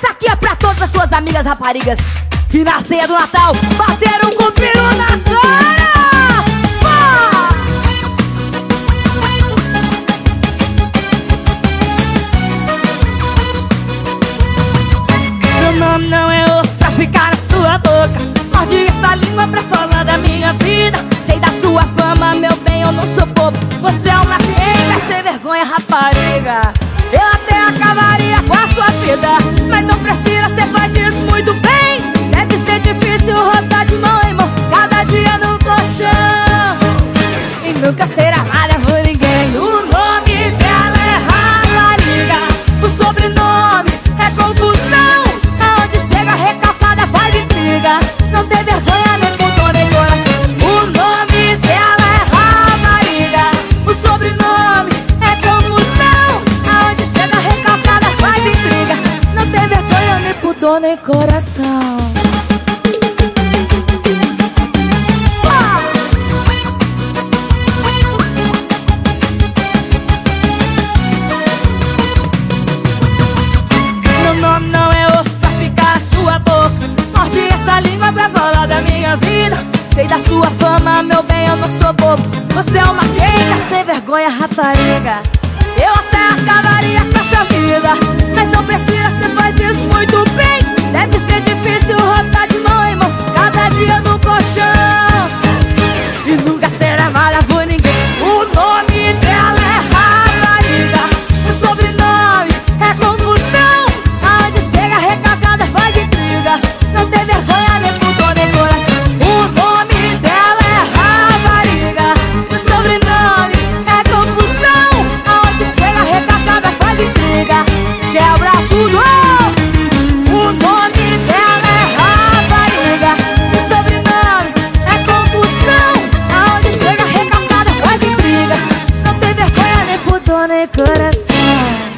Essa aqui é pra todas as suas amigas raparigas que na ceia do Natal bateram com peru na cara. Meu nome não é osso pra ficar na sua boca. Morde essa língua pra falar da minha vida. Sei da sua fama, meu bem, eu não sou bobo. Você é uma quenga sem vergonha, rapariga. Eu até acabaria mas não precisa, nem coração. Meu nome não é osso pra ficar na sua boca. Morde essa língua pra falar da minha vida. Sei da sua fama, meu bem, eu não sou bobo Você é uma quenga sem vergonha, rapariga Eu até acabaria com essa vida Mas não precisa, você faz coração